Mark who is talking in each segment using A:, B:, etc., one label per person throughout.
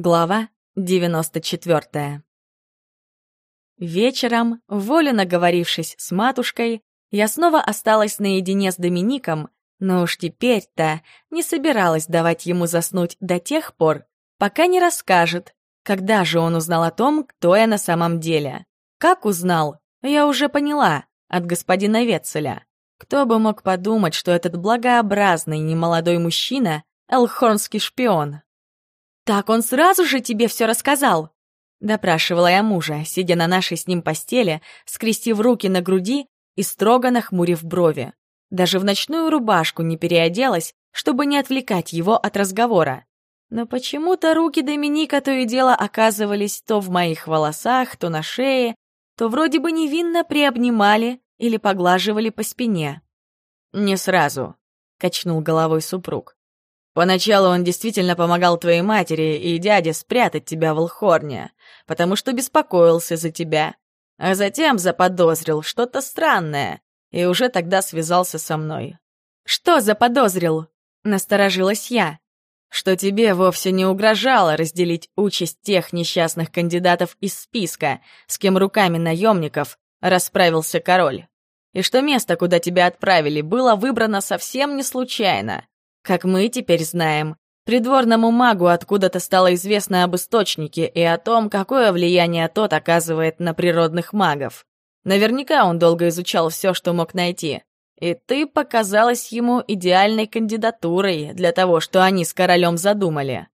A: Глава 94 Вечером, волю наговорившись с матушкой, я снова осталась наедине с Домиником, но уж теперь-то не собиралась давать ему заснуть до тех пор, пока не расскажет, когда же он узнал о том, кто я на самом деле. Как узнал, я уже поняла от господина Ветцеля. Кто бы мог подумать, что этот благообразный немолодой мужчина — элхорнский шпион. «Так он сразу же тебе все рассказал?» Допрашивала я мужа, сидя на нашей с ним постели, скрестив руки на груди и строго нахмурив брови. Даже в ночную рубашку не переоделась, чтобы не отвлекать его от разговора. Но почему-то руки Доминика то и дело оказывались то в моих волосах, то на шее, то вроде бы невинно приобнимали или поглаживали по спине. «Не сразу», — качнул головой супруг. Поначалу он действительно помогал твоей матери и дяде спрятать тебя в Алхорне, потому что беспокоился за тебя. А затем заподозрил что-то странное и уже тогда связался со мной. «Что заподозрил?» — насторожилась я. «Что тебе вовсе не угрожало разделить участь тех несчастных кандидатов из списка, с кем руками наемников расправился король. И что место, куда тебя отправили, было выбрано совсем не случайно. Как мы теперь знаем, придворному магу откуда-то стало известно об источнике и о том, какое влияние тот оказывает на природных магов. Наверняка он долго изучал все, что мог найти. И ты показалась ему идеальной кандидатурой для того, что они с королем задумали.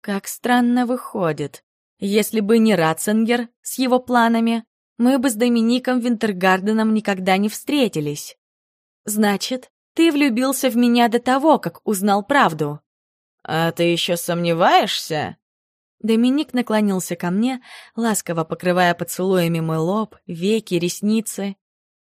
A: Как странно выходит. Если бы не Ратцингер с его планами, мы бы с Домиником Винтергарденом никогда не встретились. Значит, ты влюбился в меня до того, как узнал правду. А ты еще сомневаешься? Доминик наклонился ко мне, ласково покрывая поцелуями мой лоб, веки, ресницы.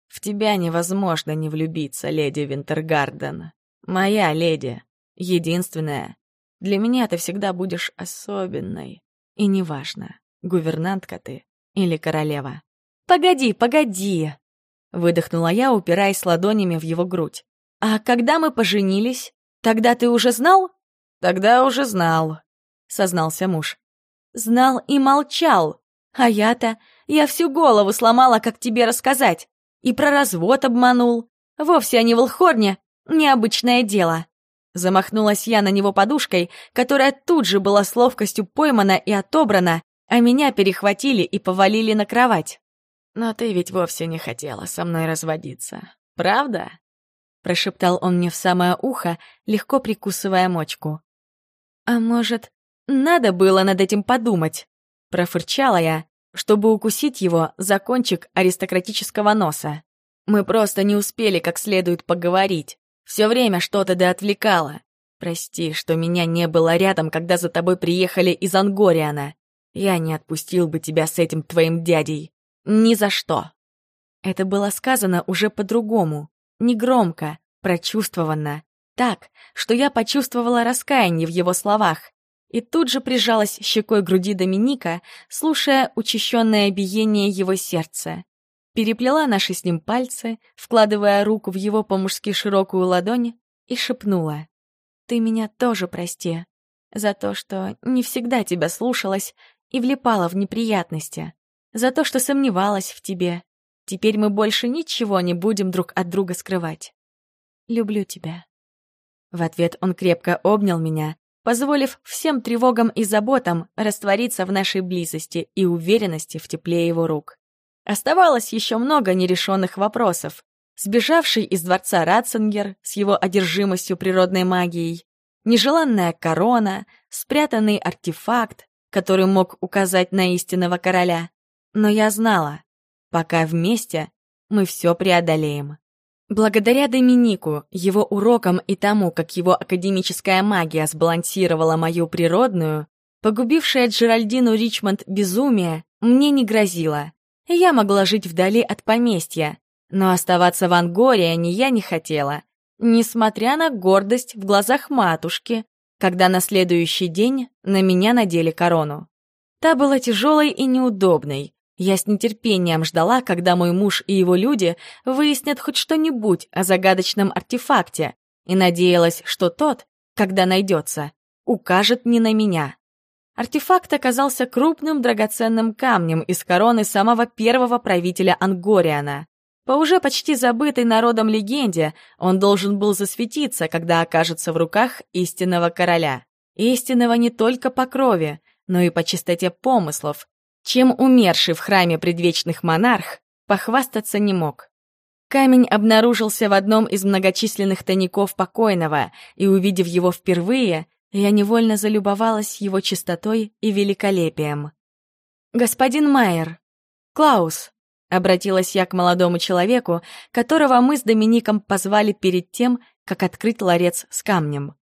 A: В тебя невозможно не влюбиться, леди Винтергарден. Моя леди, единственная. Для меня ты всегда будешь особенной. И неважно, гувернантка ты или королева. «Погоди, погоди!» — выдохнула я, упираясь ладонями в его грудь. «А когда мы поженились, тогда ты уже знал?» «Тогда уже знал», — сознался муж. «Знал и молчал. А я-то, я всю голову сломала, как тебе рассказать. И про развод обманул. Вовсе они в. Необычное дело». Замахнулась я на него подушкой, которая тут же была с ловкостью поймана и отобрана, а меня перехватили и повалили на кровать. «Но ты ведь вовсе не хотела со мной разводиться, правда?» Прошептал он мне в самое ухо, легко прикусывая мочку. «А может, надо было над этим подумать?» Профырчала я, чтобы укусить его за кончик аристократического носа. Мы просто не успели как следует поговорить. Все время что-то да отвлекало. Прости, что меня не было рядом, когда за тобой приехали из Ангориана. Я не отпустил бы тебя с этим твоим дядей. Ни за что. Это было сказано уже по-другому. Негромко, прочувствованно. Так, что я почувствовала раскаяние в его словах. И тут же прижалась щекой груди Доминика, слушая учащенное биение его сердца. Переплела наши с ним пальцы, вкладывая руку в его по-мужски широкую ладонь, и шепнула. «Ты меня тоже прости. За то, что не всегда тебя слушалась и влипала в неприятности. За то, что сомневалась в тебе, Теперь мы больше ничего не будем друг от друга скрывать. Люблю тебя». В ответ он крепко обнял меня, позволив всем тревогам и заботам раствориться в нашей близости и уверенности в тепле его рук. Оставалось еще много нерешенных вопросов. Сбежавший из дворца Ратцингер с его одержимостью природной магией, нежеланная корона, спрятанный артефакт, который мог указать на истинного короля. Но я знала, Пока вместе мы все преодолеем. Благодаря Доминику, его урокам и тому, как его академическая магия сбалансировала мою природную, погубившая Джеральдину Ричмонд безумие мне не грозило. Я могла жить вдали от поместья, но оставаться в Ангориане я не хотела, несмотря на гордость в глазах матушки, когда на следующий день на меня надели корону. Та была тяжелой и неудобной, я с нетерпением ждала, когда мой муж и его люди выяснят хоть что-нибудь о загадочном артефакте, и надеялась, что тот, когда найдется, укажет не на меня. Артефакт оказался крупным драгоценным камнем из короны самого первого правителя Ангориана. По уже почти забытой народом легенде, он должен был засветиться, когда окажется в руках истинного короля. Истинного не только по крови, но и по чистоте помыслов, чем умерший в храме предвечных монарх похвастаться не мог. Камень обнаружился в одном из многочисленных тайников покойного, и, увидев его впервые, я невольно залюбовалась его чистотой и великолепием. «Господин Майер, Клаус», — обратилась я к молодому человеку, которого мы с Домиником позвали перед тем, как открыть ларец с камнем.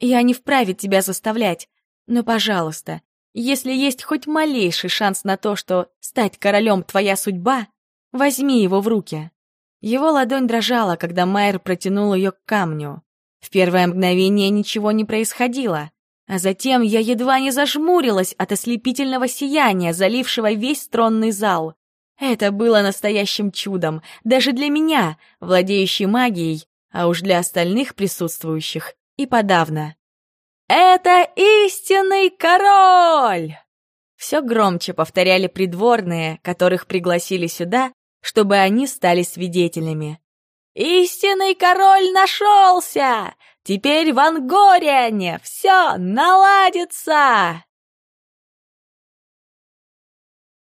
A: «Я не вправе тебя заставлять, но, пожалуйста, если есть хоть малейший шанс на то, что стать королем твоя судьба, возьми его в руки». Его ладонь дрожала, когда Майер протянул ее к камню. В первое мгновение ничего не происходило, а затем я едва не зажмурилась от ослепительного сияния, залившего весь тронный зал. Это было настоящим чудом, даже для меня, владеющей магией, а уж для остальных присутствующих и подавно. «Это истинный король!» Все громче повторяли придворные, которых пригласили сюда, чтобы они стали свидетелями. Истинный король нашелся! Теперь в Ангориане все наладится!»